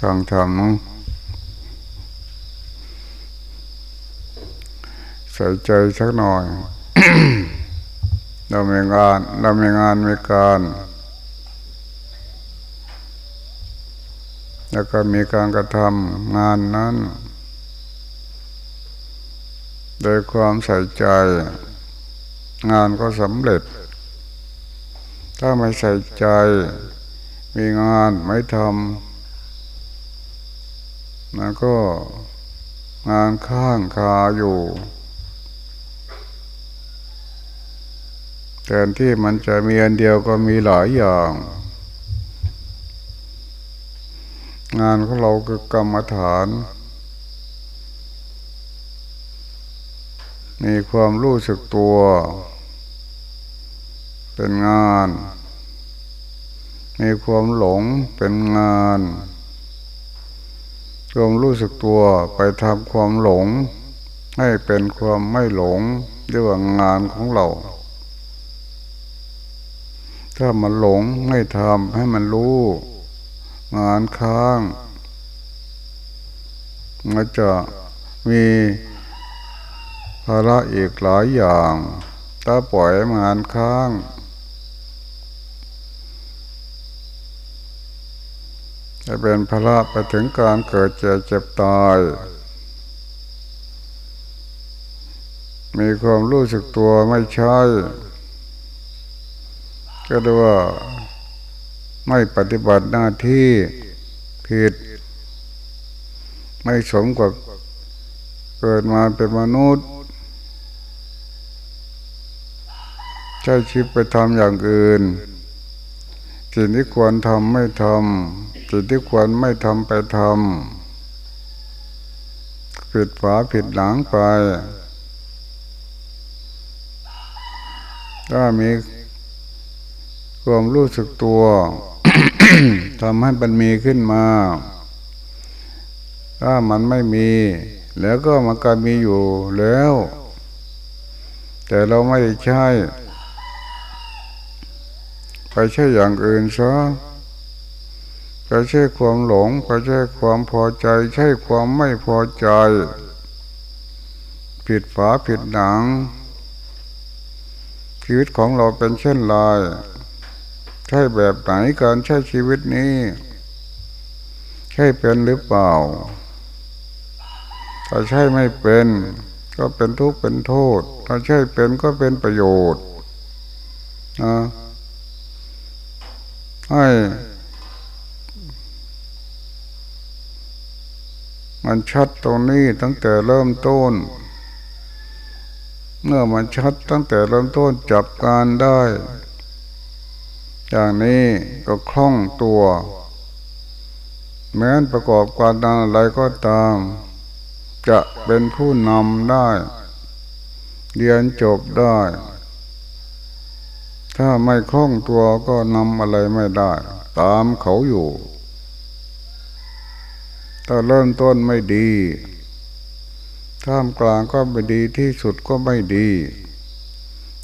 ฟังธรรมเนาะใส่ใจสักหน่อย เรามีงาน เรามีงานมีการ แล้วก็มีการกระทำงานนั้น โดยความใส่ใจ งานก็สำเร็จ ถ้าไม่ใส่ใจ มีงานไม่ทำ มันก็งานข้างคาอยู่แทนที่มันจะมีอันเดียวก็มีหลายอย่าง งานของเราคือกรรมฐาน มีความรู้สึกตัว เป็นงาน มีความหลงเป็นงาน ควมรู้สึกตัวไปทำความหลง ให้เป็นความไม่หลงเรียกว่างานของเรา ถ้ามันหลงไม่ทำให้มันรู้ งานค้างมันจะมีภาระอีกหลายอย่าง ถ้าปล่อยงานค้าง จะเป็นภาระไปถึงการเกิดเจ็บเจ็บตาย มีความรู้สึกตัวไม่ใช่ ก็เรียกว่าไม่ปฏิบัติหน้าที่ผิด ไม่สมกับเกิดมาเป็นมนุษย์ ใช้ชีวิตไปทำอย่างอื่น สิ่งที่ควรทำไม่ทำ สิ่งที่ควรไม่ทำไปทำผิดฝาผิดหลังไป ถ้ามีความรู้สึกตัวทำให้มันมีขึ้นมา ถ้ามันไม่มี แล้วก็มันก็มีอยู่แล้ว แต่เราไม่ใช้ไปใช่อย่างอื่นซะ ไปใช่ความหลงไปใช่ความพอใจ ใช่ความไม่พอใจ ผิดฝาผิดหนัง ชีวิตของเราเป็นเช่นไรใช่แบบไหนการใช้ชีวิตนี้ ใช่เป็นหรือเปล่าถ้าใช่ไม่เป็น ก็เป็นทุกข์เป็นโทษ ถ้าใช่เป็นก็เป็นประโยชน์นะให้ มันชัดตรงนี้ตั้งแต่เริ่มต้น เมื่อมันชัดตั้งแต่เริ่มต้นจับการได้ อย่างนี้ก็คล่องตัว แม้นประกอบการอะไรก็ตาม จะเป็นผู้นำได้ เรียนจบได้ ถ้าไม่คล่องตัวก็นำอะไรไม่ได้ ตามเขาอยู่ ถ้าเริ่มต้นไม่ดีท่ามกลางก็ไม่ดีที่สุดก็ไม่ดี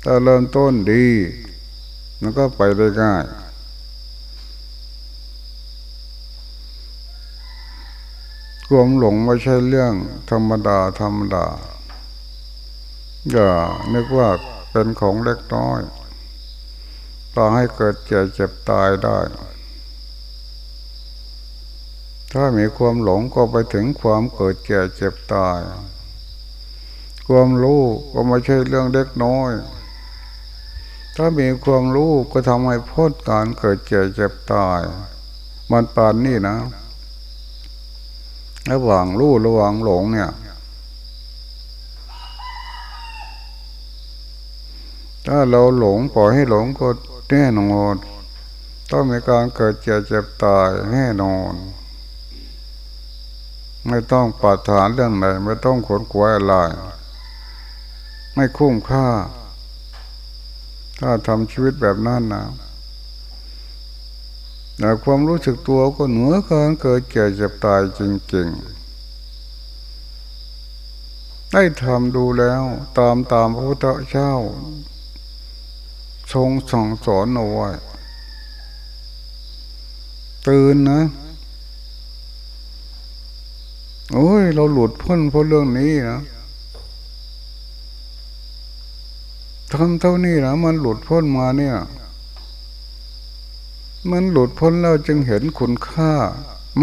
ถ้าเริ่มต้นดี มันก็ไปได้ง่าย ความหลงไม่ใช่เรื่องธรรมดาธรรมดา อย่านึกว่าเป็นของเล็กน้อยต่อให้เกิดเจ็บเจ็บตายได้ ถ้ามีความหลงก็ไปถึงความเกิดแก่เจ็บตาย ความรู้ก็ไม่ใช่เรื่องเล็กน้อย ถ้ามีความรู้ก็ทำให้พ้นการเกิดแก่เจ็บตาย มันปานนี่นะ ระหว่างรู้ระหว่างหลงเนี่ย ถ้าเราหลงปล่อยให้หลงก็แน่นอนต้องมีการเกิดเจ็บเจ็บตายแน่นอน ไม่ต้องปาฐานเรื่องไหนไม่ต้องขนขวายอะไรไม่คุ้มค่า ถ้าทำชีวิตแบบนั้นนะแต่ความรู้สึกตัวก็เหนือการเกิดแก่เจ็บตายจริงๆ ได้ทำดูแล้วตามตามพระพุทธเจ้า ทรงสั่งสอนเอาไว้ตื่นนะ โอ้ย เราหลุดพ้นเพราะเรื่องนี้นะทำเท่านี้นะมันหลุดพ้นมาเนี่ย มันหลุดพ้นแล้วจึงเห็นคุณค่า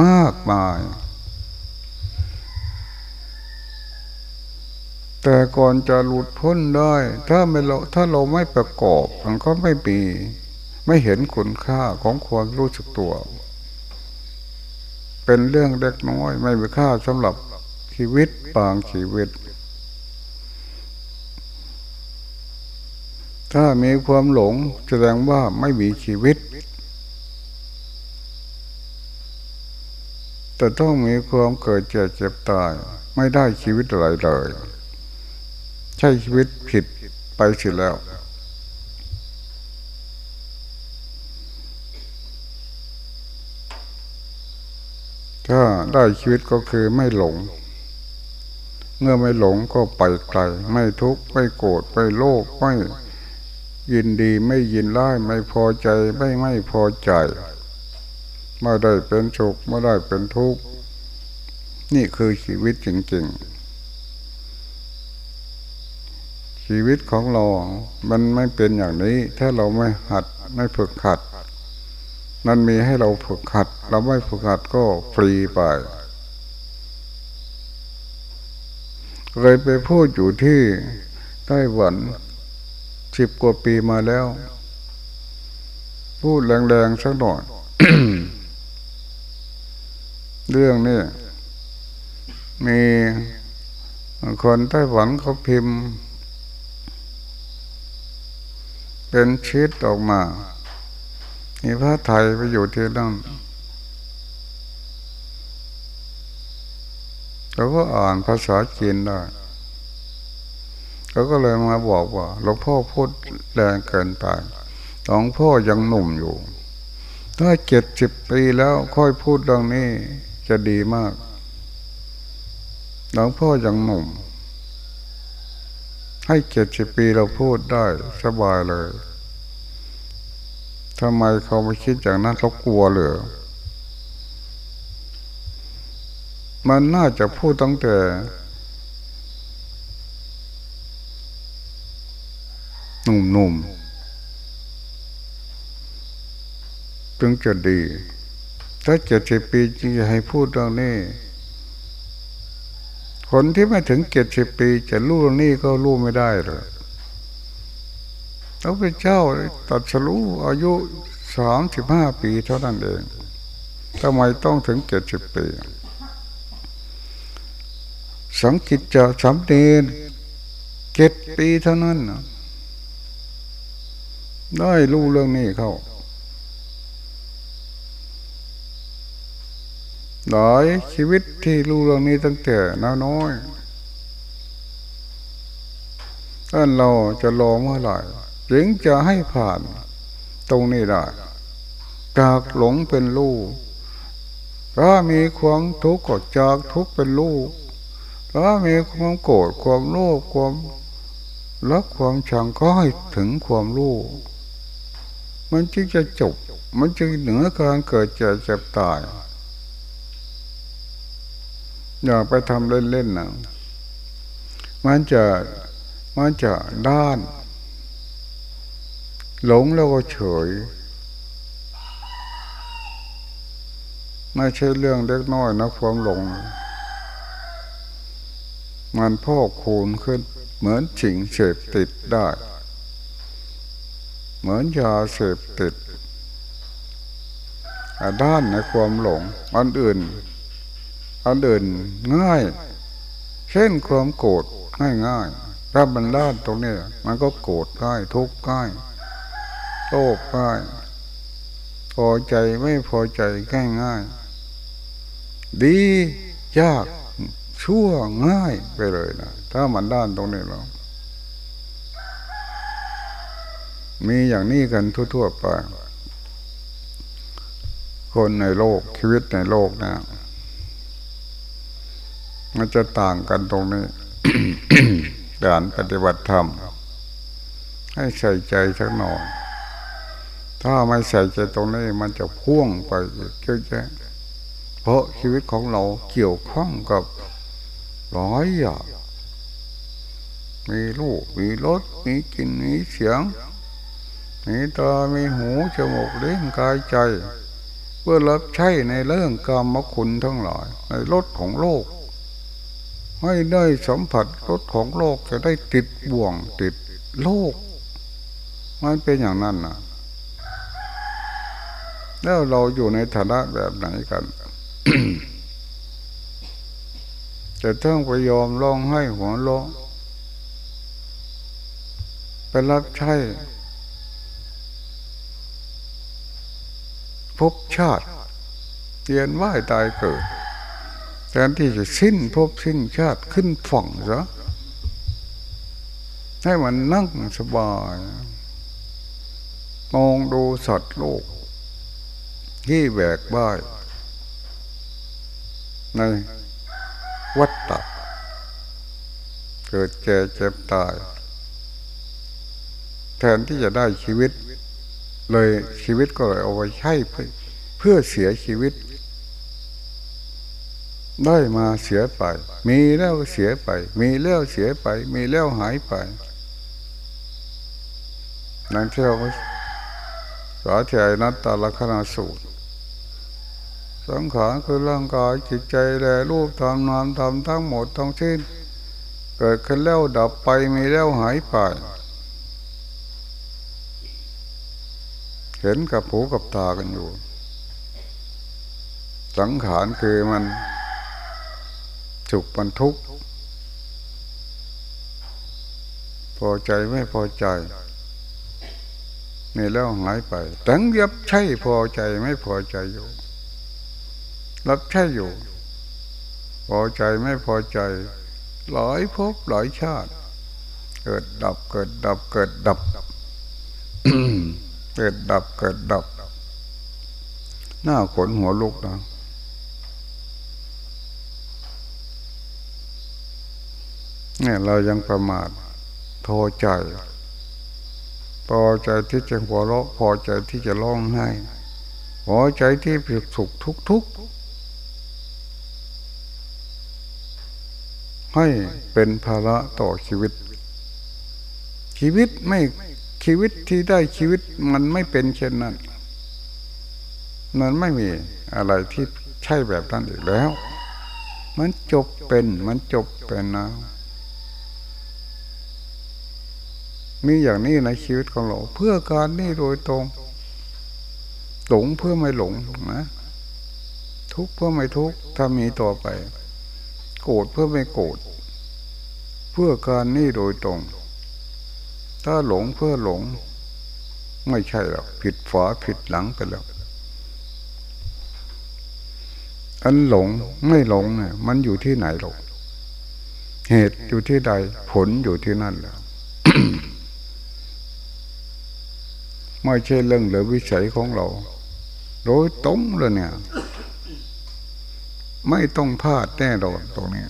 มากมาย แต่ก่อนจะหลุดพ้นได้ ถ้าไม่เราถ้าเราไม่ประกอบมันก็ไม่ปี ไม่เห็นคุณค่าของความรู้สึกตัว เป็นเรื่องเล็กน้อย ไม่มีค่าสำหรับชีวิตบางชีวิต ถ้ามีความหลงแสดงว่าไม่มีชีวิต แต่ต้องมีความเกิดเจ็บเจ็บตาย ไม่ได้ชีวิตอะไรเลย ใช่ชีวิตผิดไปสิแล้ว ถ้าได้ชีวิตก็คือไม่หลง เมื่อไม่หลงก็ไปไกล ไม่ทุกข์ไม่โกรธไม่โลภไม่ยินดีไม่ยินร้ายไม่พอใจไม่ไม่พอใจไม่ได้เป็นสุขไม่ได้เป็นทุกข์นี่คือชีวิตจริงๆ ชีวิตของเรา มันไม่เป็นอย่างนี้ ถ้าเราไม่หัดไม่ฝึกขัด มันมีให้เราฝึกหัด เราไม่ฝึกหัดก็ฟรีไปเคยไปพูดอยู่ที่ไต้หวันสิบกว่าปีมาแล้ว พูดแรงๆสักหน่อยเรื่องนี้มีคนไต้หวันเขาพิมพ์ เป็นชีตออกมา มีพระไทยไปอยู่ที่นั่นเขาก็อ่านภาษาจีนได้เขาก็เลยมาบอกว่าหลวงพ่อพูดแรงเกินไปหลวงพ่อยังหนุ่มอยู่ ถ้าเจ็ดสิบปีแล้วค่อยพูดเรื่องนี้จะดีมากหลวงพ่อยังหนุ่ม ให้เจ็ดสิบปีเราพูดได้สบายเลย ทำไมเขาไม่คิดอย่างนั้นเขากลัวเหรือมันน่าจะพูดตั้งแต่หนุ่มๆจึงจะดี ถ้าเจ็ดสิบปีจริงจะให้พูดเรื่องนี้ คนที่ไม่ถึงเจ็ดสิบปีจะรู้เรื่องนี้ก็รู้ไม่ได้เลย พระพุทธเจ้าตัดสรู้อายุสามสิบห้าปีเท่านั้นเองทำไมต้องถึงเจ็ดสิบปี สังกิจจะสำเนนเจ็ดปีเท่านั้นได้รู้เรื่องนี้เขาหลายชีวิตที่รู้เรื่องนี้ตั้งแต่น้อยถ้าเราจะรอเมื่อไหร่ ถึงจะให้ผ่าน ตรงนี้ได้จากหลงเป็นลูกถ้ามีความทุกข์ก็จากทุกข์เป็นลูกถ้ามีความโกรธความโลภความรักความชังก็ให้ถึงความรู้มันจึงจะจบ มันจึงเหนือการเกิดเจ็บเจ็บตาย อย่าไปทำเล่นๆนะมันจะมันจะด้าน หลงแล้วก็เฉย ไม่ใช่เรื่องเล็กน้อยนะความหลง มันพ่อคูณขึ้น เหมือนสิ่งเสพติดได้ เหมือนยาเสพติดด้านในความหลง อันอื่น อันอื่นง่าย เช่นความโกรธง่ายง่ายถ้ามันด้านตรงนี้มันก็โกรธง่ายทุกข์ง่าย โลภง่ายพอใจไม่พอใจง่ายง่ายดียากชั่วง่ายไปเลยนะถ้ามันด้านตรงนี้เรามีอย่างนี้กันทั่วๆไป คนในโลกชีวิตในโลกนะมันจะต่างกันตรงนี้การปฏิบัติธรรม ให้ใส่ใจสักหน่อย ถ้าไม่ใส่ใจตรงนี้มันจะพ่วงไปเยอะแยะเพราะชีวิตของเราเกี่ยวข้องกับร้อยอย่างมีลูก มีรถ มีกิน มีเสียง มีตา มีหู จมูกเล่นกายใจ เพื่อรับใช้ในเรื่องกรรมคุณทั้งหลาย ในรถของโลก ให้ได้สัมผัสรถของโลกจะได้ติดบ่วงติดโลก มันเป็นอย่างนั้นนะ แล้วเราอยู่ในฐานะแบบไหนกันจะต้องไปยอมร้องให้หัวเราะไปรับใช้พบชาติเตียนว่ายตายเกิดแทนที่จะสิ้นพบสิ้นชาติขึ้นฝั่งซะให้มันนั่งสบาย มองดูสัตว์โลก ที่แบกบ้ายในวัฏฏะเกิดแก่เจ็บตาย แทนที่จะได้ชีวิต เลยชีวิตก็เลยเอาไปใช้เพื่อเสียชีวิต ได้มาเสียไป มีแล้วเสียไป มีแล้วเสียไป มีแล้วหายไปนั่นที่เราสาธยายนัตตาลักษณะสูตร สังขารคือร่างกายจิตใจแลรูปธรรมนามธรรมทั้งหมดทั้งสิ้น เกิดขึ้นแล้วดับไปมีแล้วหายไป เห็นกับหูกับตากันอยู่ สังขารคือมันสุขมันทุกข์พอใจไม่พอใจนี่แล้วหายไปตั้งยับใช่พอใจไม่พอใจอยู่ รับใช้อยู่ พอใจไม่พอใจ หลายภพหลายชาติ เกิดดับเกิดดับเกิดดับเกิดดับเกิดดับ หน้าขนหัวลุกนะเนี่ยเรายังประมาทโทใจ พอใจที่จะหัวเราะพอใจที่จะร้องไห้พอใจที่ผิดสุขทุกทุก ให้เป็นภาระต่อชีวิต ชีวิตไม่ชีวิตที่ได้ชีวิตมันไม่เป็นเช่นนั้นมันไม่มีอะไรที่ใช่แบบนั้นอีกแล้ว มันจบเป็นมันจบเป็นนะมีอย่างนี้ในชีวิตของเรา เพื่อการนี่โดยตรง หลงเพื่อไม่หลงนะ ทุกเพื่อไม่ทุกถ้ามีต่อไป โกรธเพื่อไม่โกรธเพื่อการนี่โดยตรง ถ้าหลงเพื่อหลง ไม่ใช่หรอกผิดฝาผิดหลังไปแล้วอันหลงไม่หลงเนี่ยมันอยู่ที่ไหนหรอกเหตุอยู่ที่ใด ผลอยู่ที่นั่นแล้วไม่ใช่เรื่องหรือวิสัยของเรา โดยตรงเลยเนี่ย ไม่ต้องพลาดแน่นอนตรงนี้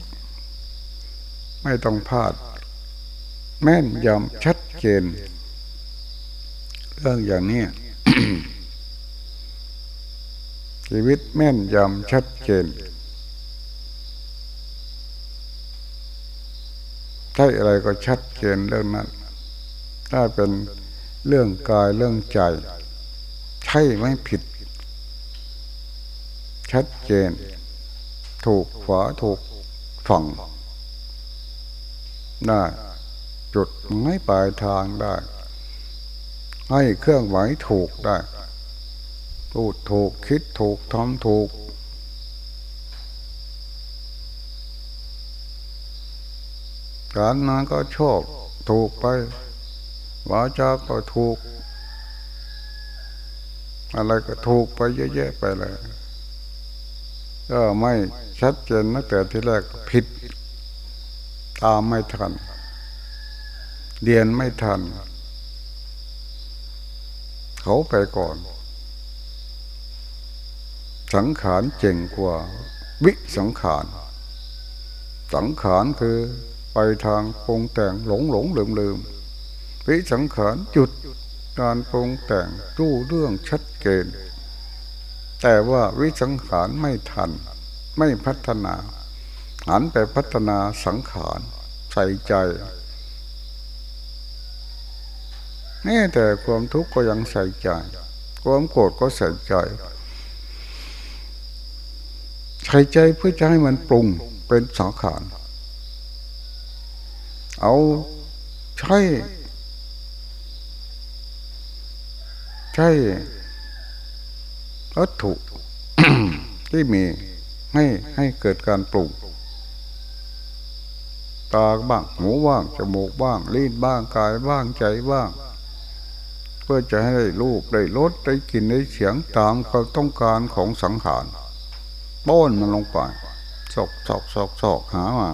ไม่ต้องพลาด แม่นยำชัดเจนเรื่องอย่างนี้ชีวิตแม่นยำชัดเจนใช่อะไรก็ชัดเจนเรื่องนั้น ถ้าเป็นเรื่องกายเรื่องใจ ใช่ไม่ผิด ชัดเจน ถูกขวาถูกฝั่งได้จุดไม่ปลายทางได้ ให้เครื่องไหมายถูกได้พูดถูกคิดถูกทำถูก การงานก็ชอบถูกไปวาจาก็ถูก อะไรก็ถูกไปเยอะๆไปเลย ก็ไม่ชัดเจนตั้งแต่ที่แรกผิด ตามไม่ทัน เรียนไม่ทัน เขาไปก่อน สังขารเจ๋งกว่า วิสังขาร สังขารคือไปทางปรุงแต่งหลงหลงลืมลืมวิสังขารจุดการปรุงแต่งรู้เรื่องชัดเจน แต่ว่าวิสังขารไม่ทัน ไม่พัฒนา หันไปพัฒนาสังขารใส่ใจแม้แต่ความทุกข์ก็ยังใส่ใจ ความโกรธก็ใส่ใจ ใส่ใจเพื่อจะให้มันปรุงเป็นสังขาร เอาใช่ใช่ วัตถุที่มีให้ให้เกิดการปลูกตาบ้างหูบ้างจมูกบ้างลิ้นบ้างกายบ้างใจบ้าง เพื่อจะให้ได้รูปได้รสได้กลิ่นได้เสียงตามความต้องการของสังขารป้อนมันลงไปสอกสอกสอกสอกหามา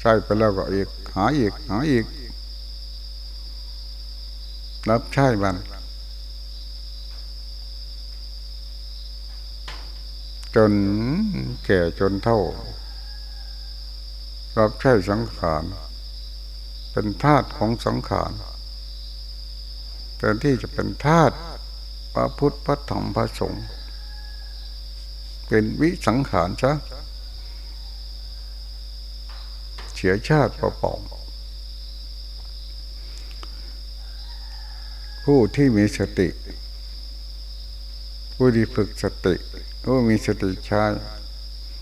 ใช่ไปแล้วก็อีกหาอีกหาอีกรับใช้มัน จนแก่จนเท่า รับใช้สังขารเป็นธาตุของสังขารแต่ที่จะเป็นธาตุพระพุทธพระธรรมพระสงฆ์เป็นวิสังขารซะเสียชาติประปองผู้ที่มีสติ ผู้ที่ฝึกสติผู้มีสติใช้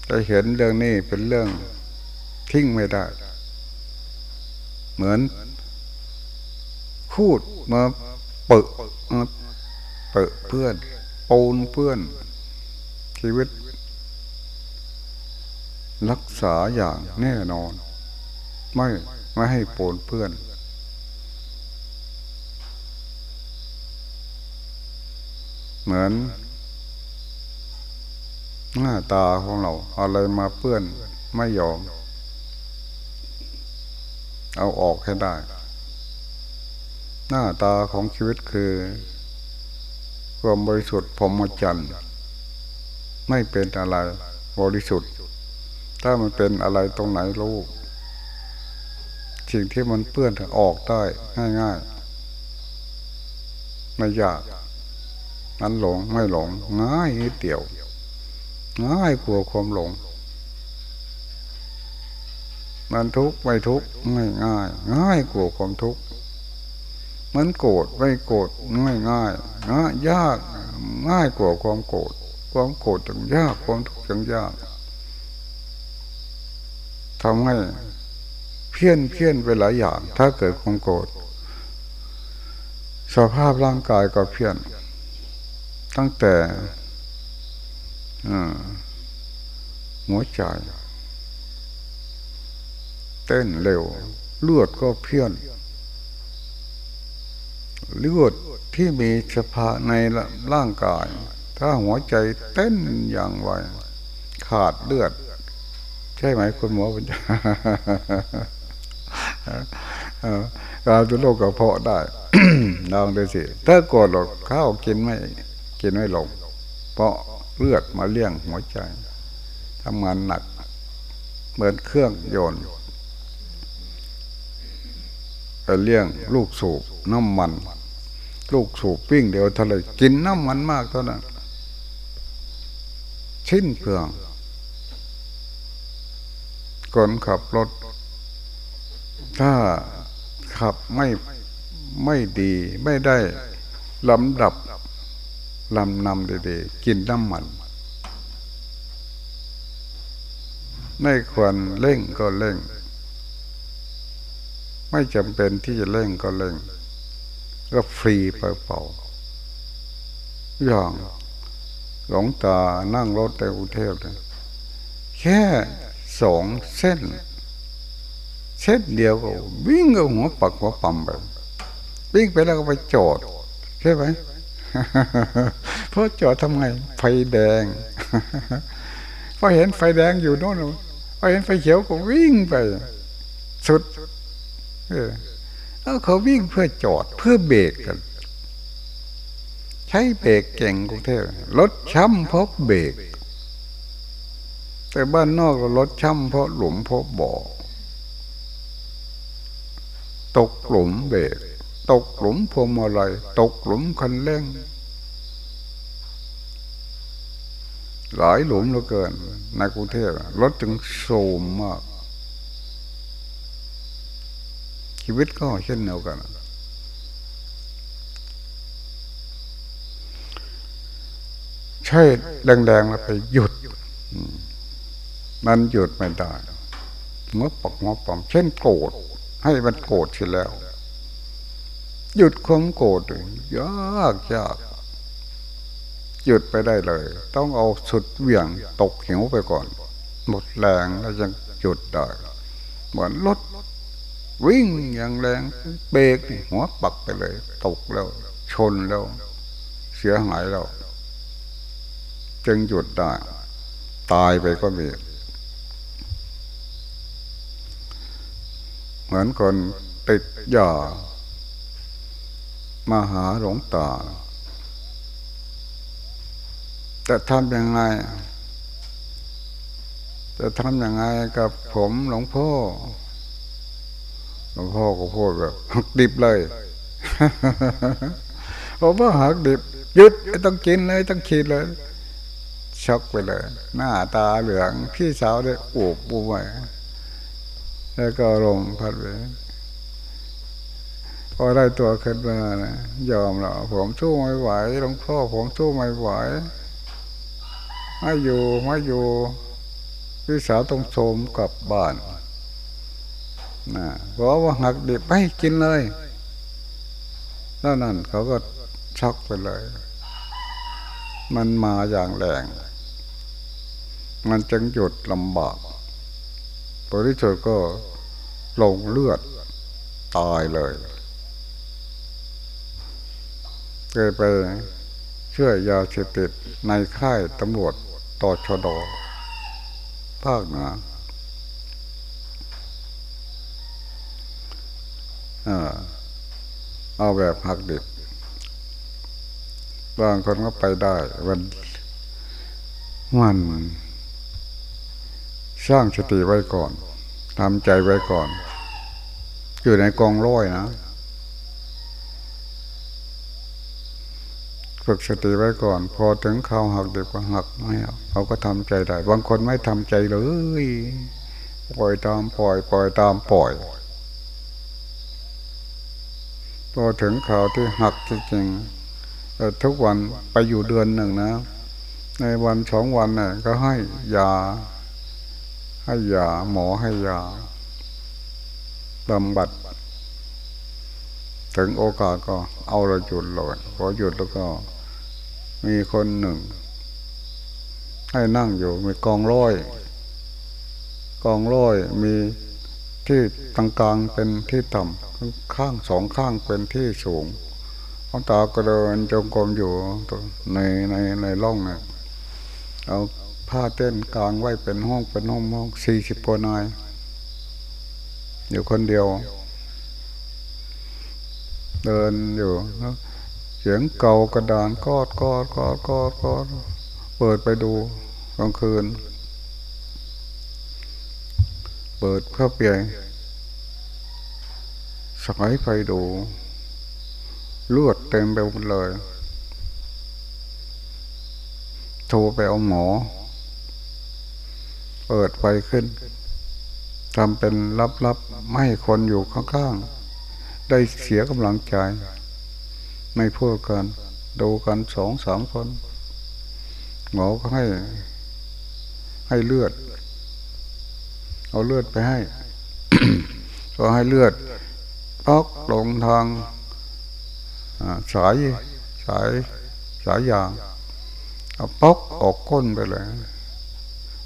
จะเห็นเรื่องนี้เป็นเรื่องทิ้งไม่ได้ เหมือนพูดมาเปิดมาเปิดเพื่อนปูนเพื่อน ชีวิต รักษาอย่างแน่นอน ไม่ไม่ให้ปนเพื่อนเหมือน หน้าตาของเราอะไรมาเปื้อนไม่ยอม เอาออกให้ได้ หน้าตาของชีวิตคือความบริสุทธิ์พรหมจรรย์ไม่เป็นอะไรบริสุทธิ์ ถ้ามันเป็นอะไรตรงไหนรู้สิ่งที่มันเปื้อนออกได้ง่ายๆไม่ยากมันหลงไม่หลง ง่ายนิดเดียว ง่ายกว่าความหลง มันทุกข์ไม่ทุกข์ง่ายง่ายง่ายกว่าความทุกข์มันโกรธไม่โกรธง่ายง่ายง่ายยากง่ายกว่าความโกรธความโกรธจึงยากความทุกข์จึงยากทำให้เพี้ยนเพี้ยนไปหลายอย่าง ถ้าเกิดความโกรธสภาพร่างกายก็เพี้ยน ตั้งแต่ หัวใจเต้นเร็ว เลือดก็เพี้ยน เลือดที่มีเฉพาะในร่างกาย ถ้าหัวใจเต้นอย่างไวขาดเลือด ใช่ไหมคุณหมอปัญญาการเป็นโรคกระเพาะได้ลองดูสิ ถ้าโกรธหรอกข้าวกินไม่ กินไม่ลง เพราะ เลือดมาเลี้ยงหัวใจทำงานหนัก เหมือนเครื่องยนไปเลี้ยงลูกสูบน้ำมัน ลูกสูบปิ้งเดียวทะเลกินน้ำมันมากเท่านั้นชิ้นเพืองคนขับรถ ถ้าขับไม่ไม่ดีไม่ได้ลำดับ ลำนำดีๆ กินน้ำมัน ไม่ควรเร่งก็เร่ง ไม่จำเป็นที่จะเร่งก็เร่ง ก็ฟรีเปล่าๆอย่างหลงตานั่งรถในกรุงเทพเลยแค่สองเส้น เส้นเดียวก็วิ่งกับหัวปักหัวปั๊มไปวิ่งไปแล้วก็ไปจอดใช่ไหม เพราะจอดทำไงไฟแดงพอเห็นไฟแดงอยู่โน่นพอเห็นไฟเขียวก็วิ่งไป สุด เออเขาวิ่งเพื่อจอดเพื่อเบรกกัน ใช้เบรกเก่งกุเทพรถช้ำเพราะเบรกแต่บ้านนอกรถช้ำเพราะหลุมเพราะบ่อตกหลุมเบรก ตกหลุมพวงมาลัยตกหลุมคันเร่ง หลายหลุมเหลือเกิน ในกรุงเทพรถจึงโสมมาก ชีวิตก็เช่นเดียวกันใช่แรงๆแล้วไปหยุด มันหยุดไม่ได้งบปอกงบปอมเช่นโกรธให้มันโกรธเสียแล้ว หยุดความโกรธยากยากหยุดไปได้เลย ต้องเอาสุดเหวี่ยงตกเหวไปก่อน หมดแรงแล้วยังหยุดได้เหมือนรถวิ่งอย่างแรงเบรกหัวปักไปเลย ตกแล้ว ชนแล้ว เสียหายแล้วจึงหยุดได้ ตายไปก็มี เหมือนคนติดยา มาหาหลวงตาจะทำยังไง จะทำยังไงกับผมหลวงพ่อ หลวงพ่อก็พูดแบบหักดิบเลยผมว่าหักดิบยึดต้องกินเลยต้องขีดเลยช็อกไปเลย หน้าตาเหลือง พี่สาวได้อูบปูไว้แล้วก็ลงพัดไป พอได้ตัวขึ้นมานะยอมแล้วผมสู้ไม่ไหวหลวงพ่อผมสู้ไม่ไหวไม่อยู่ไม่อยู่พี่สาวต้องโสมกลับบ้านนะเพราะว่าหักดิบไม่กินเลยแล้วนั่นเขาก็ช็อกไปเลย มันมาอย่างแรง มันจึงหยุดลำบากบริสุทธิ์ก็ลงเลือดตายเลย เคยไปช่วยยาเสพติดในค่ายตำรวจต่อชดภาคเหนือเอาแบบหักดิบบางคนก็ไปได้วันมันสร้างสติไว้ก่อนทำใจไว้ก่อน อยู่ในกองร้อยนะ ฝึกสติไว้ก่อน พอถึงเขาหักเด็กก็หักไม่เอาเขาก็ทำใจได้บางคนไม่ทำใจเลยปล่อยตามปล่อย ปล่อยตามปล่อยพอถึงข่าวที่หักจริงๆทุกวันไปอยู่เดือนหนึ่งนะ ในวันสองวันน่ยก็ให้ยา ให้ยาหมอให้ยาบำบัด ถึงโอกาสก็เอาเราหยุดเลยพอหยุดแล้วก็ มีคนหนึ่ง ให้นั่งอยู่มีกองร้อย กองร้อยมีที่ตรงกลางเป็นที่ต่ำข้างสองข้างเป็นที่สูงเขาตาก็เดินจงกรมอยู่ในในในร่องเนี่ยเอาผ้าเต้นกลางไว้เป็นห้องเป็นห้องห้องสี่สิบกว่านาย อยู่คนเดียว เดินอยู่ สียงเก่ากระดานกอดกอดกอดกอดกอดเปิดไปดูกลางคืน เปิดเพื่อเปลี่ยนสายไฟดูเลือดเต็มไปหมดเลย โทรไปเอาหมอ เปิดไฟขึ้นทำเป็นลับๆไม่คนอยู่ข้างๆ ได้เสียกำลังใจ ไม่พูดกัน ดูกันสองสามคน หมอก็ให้ ให้เลือด เอาเลือดไปให้ก็ให้เลือดพอกลงทางสายสายสายยางเอาปอกออกก้นไปเลย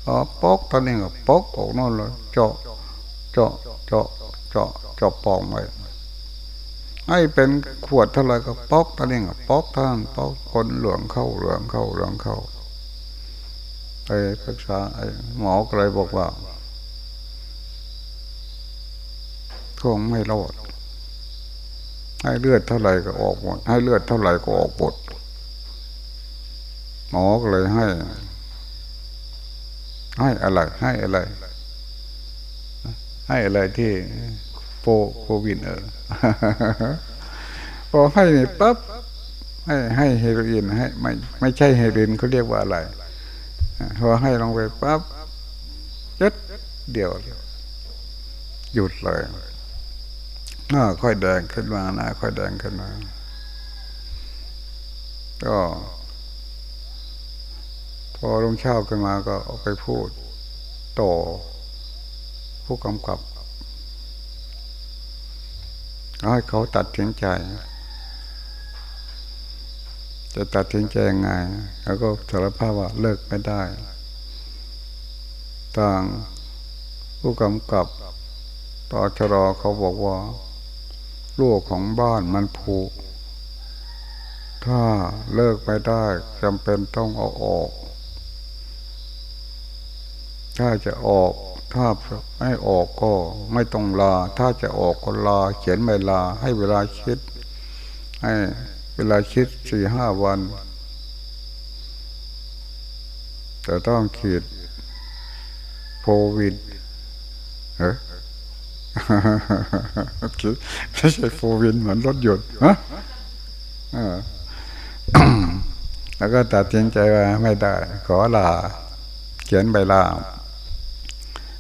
เอาปอกตอนนี้ก็ปอกออกนั่นเลยเจาะเจาะเจาะเจาะเจาะปองไป ให้เป็นขวดเท่าไรก็ปอกตอนนี้ก็ปอกท่างปอกคนหลืองเข้าหลืองเข้าหลืองเข้าไปปรึกษาไอ้หมอก็เลยบอกว่าคงไม่รอดให้เลือดเท่าไหร่ก็ออกหมด ให้เลือดเท่าไหร่ก็ออกหมดหมอก็เลยให้ ให้อะไรให้อะไร ให้อะไรที่ โปโควินเออพอให้ปั๊บให้ให้เฮโรอีนให้ไม่ไม่ใช่เฮโรอีนเขาเรียกว่าอะไรพอให้ลงไปปั๊บยัดเดียว หยุดเลยหน้าค่อยแดงขึ้นมาหน้าค่อยแดงขึ้นมาก็พอลงเช้าขึ้นมาก็ออกไปพูด ต่อผู้กำกับ ให้เขาตัดสินใจ จะตัดสินใจยังไงแล้วก็สารภาพว่าเลิกไม่ได้ ต่างผู้กำกับต่อชรอเขาบอกว่าลูกของบ้านมันผูกถ้าเลิกไม่ได้จำเป็นต้องเอาออก ถ้าจะออก ถ้าไม่ออกก็ไม่ต้องลา ถ้าจะออกก็ลา เขียนไม่ลา ให้เวลาคิด ให้เวลาคิดสี่ห้าวัน แต่ต้องขีดโควิดเฮ้ไม่ใช่โฟวินเหมือนรถยนต์ฮะแล้วก็ตัดสินใจว่าไม่ได้ ขอลา เขียนใบลา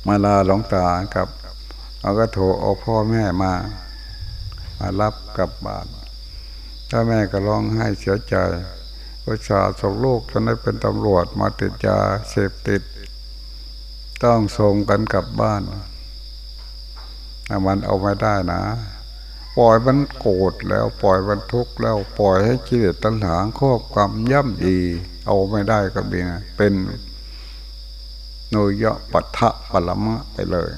มาลาหลงตากับเราก็โทรเอาพ่อแม่มา มารับกลับบ้านถ้าแม่ก็ร้องไห้เสียใจประชาส่งลูกจนได้เป็นตำรวจมาติดยาเสพติด ต้องส่งกันกลับบ้านมันเอาไม่ได้นะ ปล่อยมันโกรธแล้วปล่อยมันทุกข์แล้วปล่อยให้กิเลสตัณหาครอบความย่ำดี เอาไม่ได้ก็เป็นเป็น โนยะปัทะปรมะไปเลย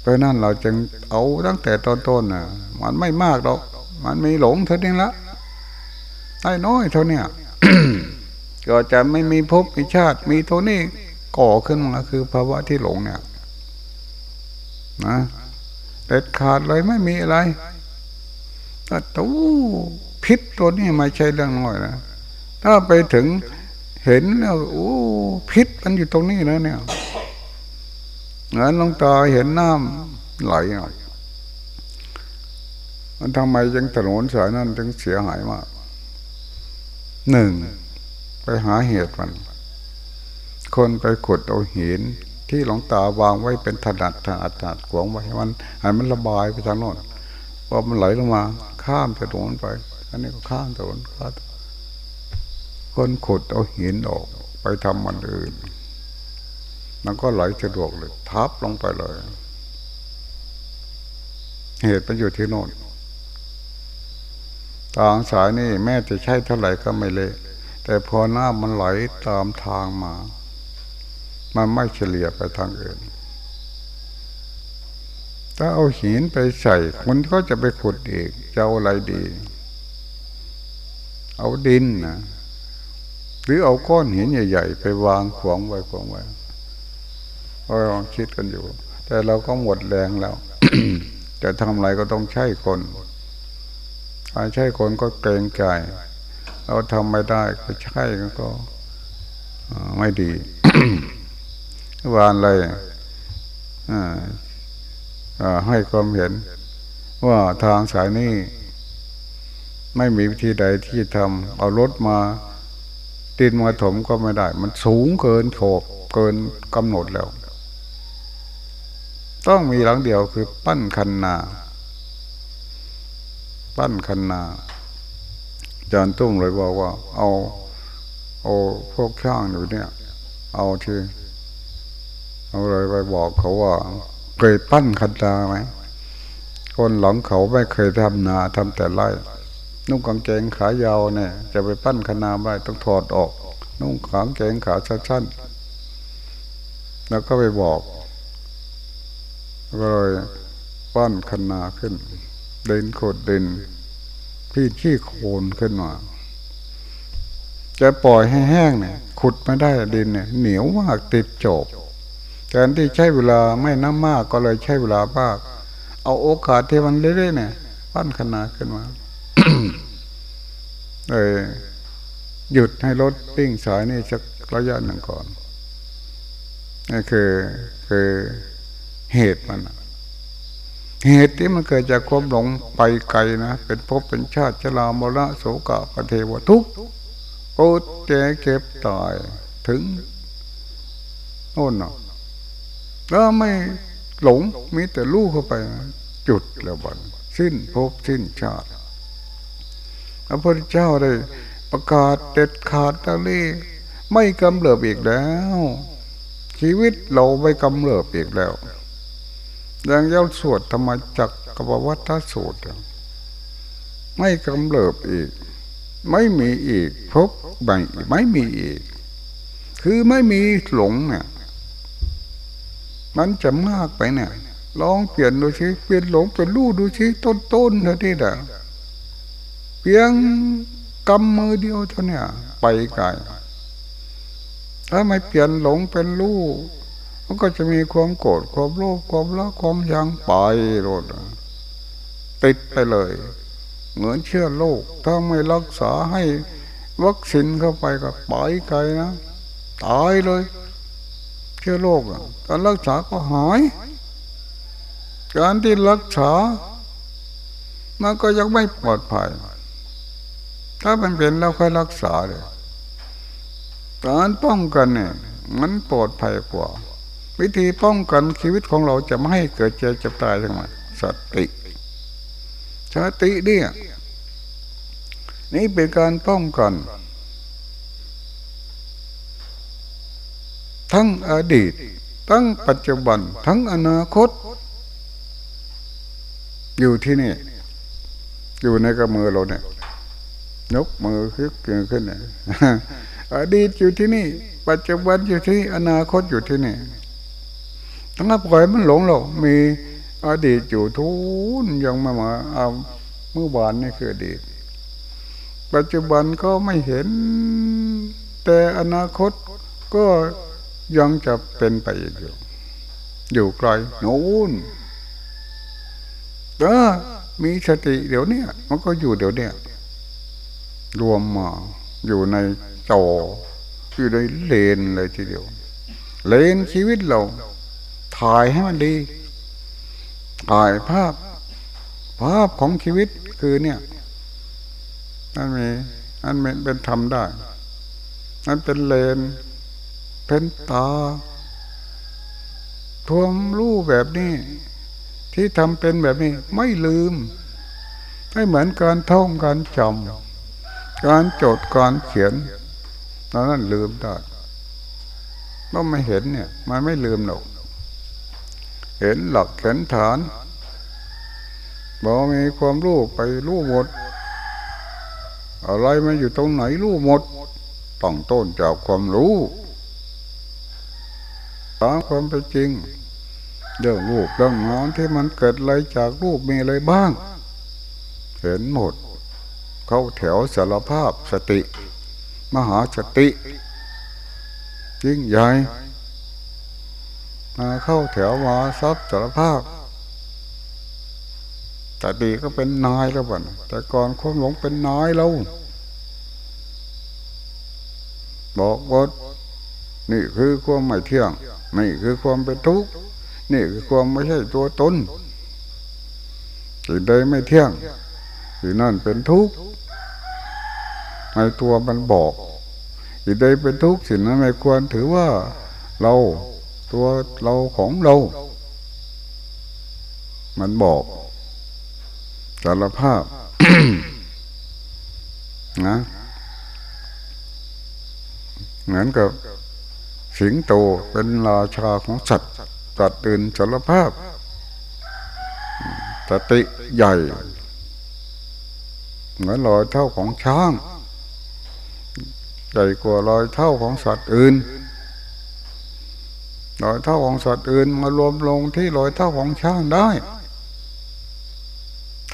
เพราะนั้นเราจึงเอาตั้งแต่ต้นๆน่ะ มันไม่มากหรอกมันมีหลงเท่านี้ละได้น้อยเท่านี้ก็จะไม่มีภพมีชาติ มีเท่านี้ก่อขึ้นมาคือภาวะที่หลงเนี่ย นะเด็ดขาดเลยไม่มีอะไรแต่ตู้พิษตัวนี้ไม่ใช่เรื่องน้อยนะถ้าไปถึง เห็นแล้วโอ้พิษมันอยู่ตรงนี้แล้วเนี่ยเงินลงตาเห็นน้ำไหลอะมันทำไมยังถนนสายนั้นจึงเสียหายมากหนึ่งไปหาเหตุมัน คนไปขุดเอาหินที่หลวงตาวางไว้เป็นถนัดถนัดถนัดขวงไว้มันให้มันระบายไปทางโน้นพอมันไหลลงมา ข้ามถนนไป อันนี้ก็ข้ามถนนข้าม คนขุดเอาหินออก ไปทำมันอื่น มันก็ไหลสะดวกเลย ทับลงไปเลย เหตุมันอยู่ที่โน่นทางสายนี่แม้จะใช้เท่าไหร่ก็ไม่เละแต่พอหน้ามันไหลตามทางมา มันไม่เฉลี่ยไปทางอื่น ถ้าเอาหินไปใส่มันก็จะไปขุดอีกจะเอาอะไรดี เอาดินนะ หรือเอาก้อนหินใหญ่ ๆ ไปวางขวางไว้ขวางไว้ก็ลองคิดกันอยู่ แต่เราก็หมดแรงแล้วจะทำอะไรก็ต้องใช้คนถ้าใช้คนก็เกรงใจเราทำไม่ได้ก็ใช่ก็ไม่ดีวานเลยให้ความเห็น ว่าทางสายนี้ ไม่มีวิธีใดที่ทำเอารถมา ตินมาถมก็ไม่ได้ มันสูงเกินโขบเกินกำหนดแล้ว ต้องมีหลังเดียวคือปั้นคันนา ปั้นคันนาจานตุ้มเลยบอกว่า เอาเอาพวกช่างอยู่เนี่ย เอาที่เอาเลยไปบอกเขาว่า เคยปั้นคันนาไหมคนหลังเขาไม่เคยทำนาทำแต่ไร่ นุ่งกางเกงขายาวเนี่ยจะไปปั้นคันาไม่ต้องถอดออก นุ่งขางเกงขาสั้นๆแล้วก็ไปบอกก็เลยปั้นคันาขึ้น เดินโคดเดินพี่ขี้โคลนขึ้นมาจะปล่อยให้แห้งเนี่ยขุดไม่ได้ดินเนี่ยเหนียวมากติดจบแทนที่ใช้เวลาไม่น้ำมากก็เลยใช้เวลามาก เอาโอกาสที่มันเรื่อยๆเนี่ยปั้นขนาขึ้นมา เลยหยุดให้รถปิ้งสายนี่สักระยะหนึ่งก่อนนี่คือคือเหตุมันเหตุที่มันเกิดจากความหลงไปไกลนะเป็นภพเป็นชาติชรามรณะโสกะปเทวทุกโอเจเก็บตายถึงโน่นเนาะแล้วไม่หลงมีแต่ลูกเข้าไปจุดแล้วบันสิ้นภพสิ้นชาติ พระพุทธเจ้าได้ประกาศเด็ดขาดตะลี่ไม่กำเริบอีกแล้ว ชีวิตเราไม่กำเริบอีกแล้วอย่างเย้าสวดธรรมจักกบวัฏสูตร ไม่กำเริบอีก ไม่มีอีกพบไม่ไม่มีอีก คือไม่มีหลงเนี่ยมันจะมากไปเนี่ยลองเปลี่ยนดูชิเปลี่ยนหลงเป็นรู้ดูชิต้นต้นเท่าที่เด้ เพียงกำมือเดียวเท่านี้ไปไกลถ้าไม่เปลี่ยนหลงเป็นรู้มันก็จะมีความโกรธความโลภความละความยังไปโรดติดไปเลย เหมือนเชื่อโลก ถ้าไม่รักษาให้วัคซีนเข้าไปก็ไปไกลนะตายเลย เชื้อโรคการรักษาก็หาย การที่รักษามันก็ยังไม่ปลอดภัย ถ้ามันเป็นแล้วค่อยรักษาเลยการป้องกันเนี่ยมันปลอดภัยกว่า วิธีป้องกันชีวิตของเราจะไม่ให้เกิดเจ็บจะตายทั้งหมดสติสติเนี่ยนี่เป็นการป้องกัน ทั้งอดีต ทั้งปัจจุบัน ทั้งอนาคต อยู่ที่นี่ อยู่ในกระมือเราเนี่ย นกมือขึ้นขึ้นเนี่ยอดีตอยู่ที่นี่ ปัจจุบันอยู่ที่อนาคตอยู่ที่นี่ทั้งปล่อยมันหลงเรามีอดีตอยู่ทุนยังมามาเอาเมื่อวานนี่คืออดีต ปัจจุบันก็ไม่เห็น แต่อนาคตก็ยังจะเป็นไปอยู่ อยู่ไกลโน้นเออมีสติเดี๋ยวนี้มันก็อยู่เดี๋ยวนี้ รวมมาอยู่ในจออยู่ในเลนเลยทีเดียว เลนชีวิตเรา ถ่ายให้มันดี ถ่ายภาพ ภาพของชีวิตคือเนี่ยนั่นมีอันเป็นทำได้นั่นเป็นเลน เป็นตาทวมรู้แบบนี้ ที่ทำเป็นแบบนี้ ไม่ลืม ให้เหมือนการท่องการจำ การจดการเขียนตอนนั้นลืมได้ก็ไม่เห็นเนี่ย มันไม่ลืมหรอก เห็นหลักเห็นฐานบอกมีความรู้ไปรู้หมด อะไรมาอยู่ตรงไหนรู้หมดต้องต้นจากความรู้ตามความเป็นจริง เรื่องรูปเรื่องนอนที่มันเกิดอะไรจากรูปมีอะไรบ้าง เห็นหมด เข้าแถวสารภาพสติ มหาสติ ยิ่งใหญ่มาเข้าแถวมาทรัพย์สารภาพแต่ดีก็เป็นนายแล้วบ่นแต่ก่อนความหลงเป็นนายเราบอกว่านี่คือความไม่เที่ยง นี่คือความเป็นทุกข์ นี่คือความไม่ใช่ตัวตนสิ่งใดไม่เที่ยง สิ่งนั้นเป็นทุกข์ในตัวมันบอกสิ่งใดเป็นทุกข์สิ่งนั้นไม่ควรถือว่าเราตัวเราของเรา มันบอกสารภาพนะ เหมือนกับสิงโตเป็นราชาของสัตว์ตัดตื่นสารภาพสติใหญ่ เหมือนรอยเท่าของช้างใหญ่กว่ารอยเท่าของสัตว์อื่นรอยเท่าของสัตว์อื่นมารวมลงที่รอยเท่าของช้างได้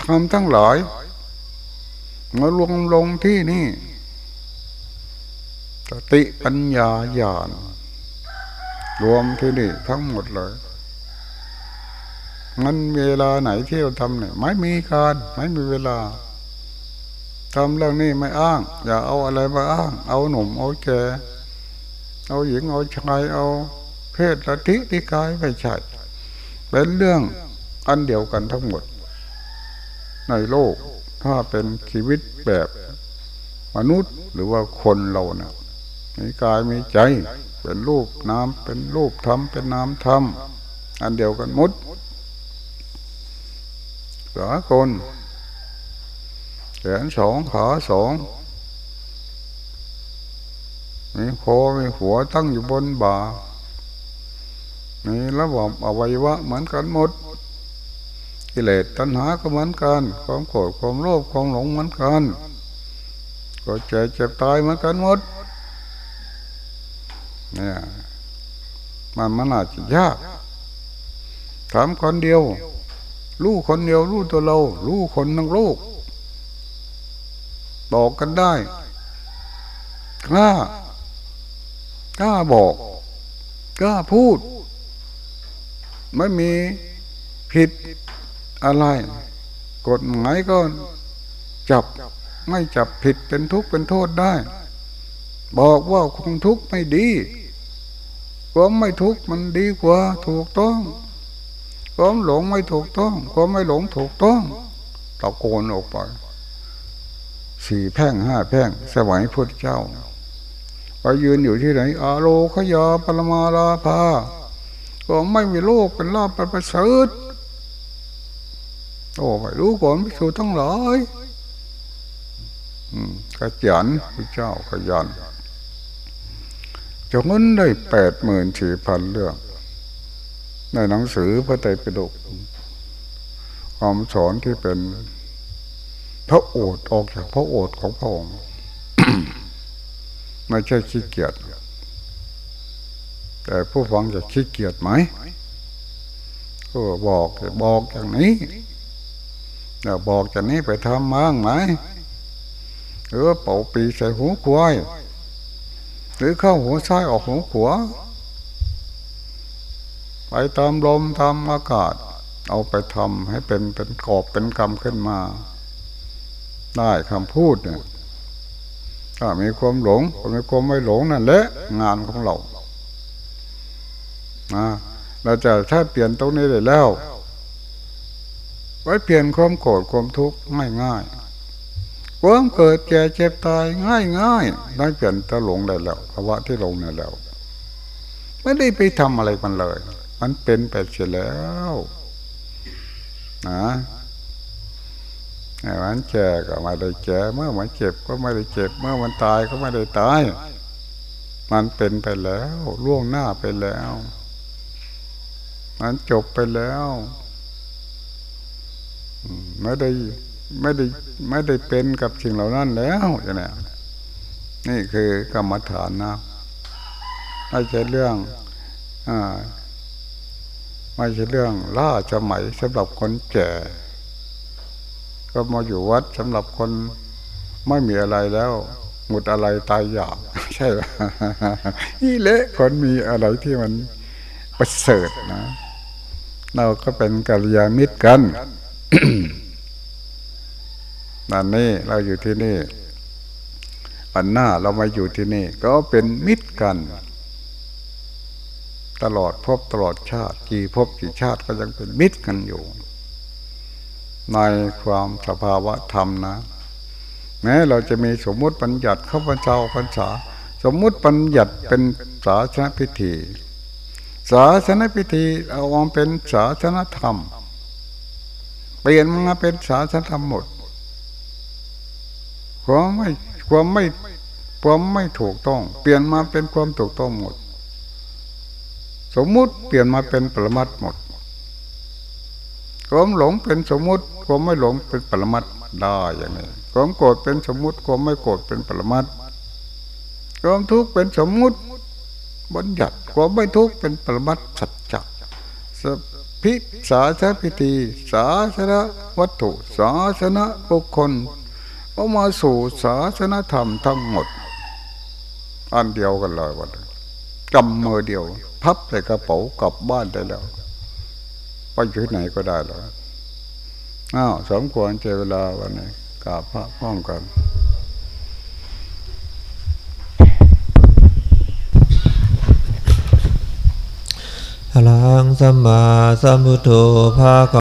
ทำทั้งหลายมารวมลงที่นี่สติปัญญาญาณรวมที่นี่ทั้งหมดเลยมันเวลาไหนที่เราทำเนี่ยไม่มีการ ไม่มีเวลา ทำเรื่องนี้ไม่อ้าง อย่าเอาอะไรมาอ้าง เอาหนุ่มเอาแก่เอาหญิงเอาชายเอาเพศละทิที่กายไม่ใช่เป็นเรื่องอันเดียวกันทั้งหมด ในโลกถ้าเป็นชีวิตแบบมนุษย์หรือว่าคนเราเนะ่ยมีกายมีใจ เป็นรูปน้ำเป็นรูปธรรมเป็นน้ำธรรมอันเดียวกันมุดสากล แขนสองขาสองมีคอมีหัวตั้งอยู่บนบ่ามีระบบอวัยวะเหมือนกันหมด กิเลสตัณหาก็เหมือนกัน ความโกรธความโลภความหลงเหมือนกันก็เจ็บเจ็บตายเหมือนกันหมดเนี่ยมันมันอาจจะยากถามคนเดียว รู้คนเดียวรู้ตัวเรา รู้คนทั้งโลก บอกกันได้กล้ากล้าบอกกล้าพูด ไม่มีผิดอะไร กฎหมายก็จับไม่จับผิดเป็นทุกข์เป็นโทษได้ บอกว่าคงทุกข์ไม่ดีความไม่ทุกข์มันดีกว่าถูกต้องความหลงไม่ถูกต้องความไม่หลงถูกต้องตะโกนออกไป สี่แพ่งห้าแพ่งสมัยพุทธเจ้าไปยืนอยู่ที่ไหนอาโลขยาปรมาลาภาก็ไม่มีโลกเป็นลาบเป็นประเสริฐโอ้ไม่รู้ก่อนพิสูจทั้งหลายขยันพระเจ้าขยันจงนได้แปดหมื่นสี่พันเรื่อง ในหนังสือพระไตรปิฎกความสอนที่เป็น พระโอษฐ์ออกจากพระโอษฐ์ของพระองค์ไม่ใช่ขี้เกียจแต่ผู้ฟังจะขี้เกียจไหมก็บอกบอกอย่างนี้เดี๋ยวบอกจากนี้ไปทำมั่งไหมหรือเป่าปีใส่หูควายหรือเข้าหัวซ้ายออกหัวขวาไปตามลมตามอากาศ เอาไปทำให้เป็นเป็นกอบเป็นกรรมขึ้นมา ได้คำพูดเนี่ยถ้ามีความหลงมีความไม่หลงนั่นแหละงานของเรานะเราจะถ้าเปลี่ยนตรงนี้ได้แล้ว ไว้เปลี่ยนความโกรธความทุกข์ง่ายง่ายความเกิดแก่เจ็บตายง่ายง่ายได้เปลี่ยนตะหลงได้แล้วภาวะที่หลงได้แล้ว ไม่ได้ไปทำอะไรมันเลย มันเป็นไปเสียแล้วนะ มันแก่ก็ไม่ได้แก่เมื่อมันเจ็บก็ไม่ได้เจ็บ เมื่อมันตายก็ไม่ได้ตาย มันเป็นไปแล้วล่วงหน้าไปแล้ว มันจบไปแล้วไม่ได้ไม่ได้ไม่ได้เป็นกับสิ่งเหล่านั้นแล้วอย่างนี้นี่คือกรรมฐานนะไม่ใช่เรื่องอ่าไม่ใช่เรื่องล่าจะไหมสำหรับคนแก่ ก็มาอยู่วัดสำหรับคนไม่มีอะไรแล้ว หมดอะไรตายอยากใช่ไหมนี่เละคนมีอะไรที่มันประเสริฐนะ เราก็เป็นกัลยาณมิตรกันนั่นนี่เราอยู่ที่นี่อันหน้าเรามาอยู่ที่นี่ ก็เป็นมิตรกัน ตลอดพบตลอดชาติ กี่พบกี่ชาติก็ยังเป็นมิตรกันอยู่ ในความสภาวะธรรมนะแม้เราจะมีสมมุติปัญญัติเข้าพรรษาพรรษา สมมุติปัญญัติเป็นศาสนพิธี ศาสนพิธีเอาออกเป็นศาสนธรรม เปลี่ยนมาเป็นศาสนธรรมหมดความไม่ความไม่ความไม่ถูกต้อง เปลี่ยนมาเป็นความถูกต้องหมด สมมุติเปลี่ยนมาเป็นปรมัตหมด ความหลงเป็นสมมุติความไม่หลงเป็นปรมัตได้อย่างนี้ความโกรธเป็นสมมุติความไม่โกรธเป็นปรมัตความทุกข์เป็นสมมุติบัญญัติความไม่ทุกข์เป็นปรมัตสัจจะพิสาสพิธีสาสนวัตถุสาสนบุคคลเอามาสู่ศาสนธรรมทั้งหมด อันเดียวกันเลยวันกำมือเดียว พับใส่กระเป๋ากลับบ้านได้แล้ว ไปที่ไหนก็ได้เหรออ้าวสมควรเจเวลาวันนี้กราบพระพร้อมกันอลังสัมมาสัมพุทโธภาค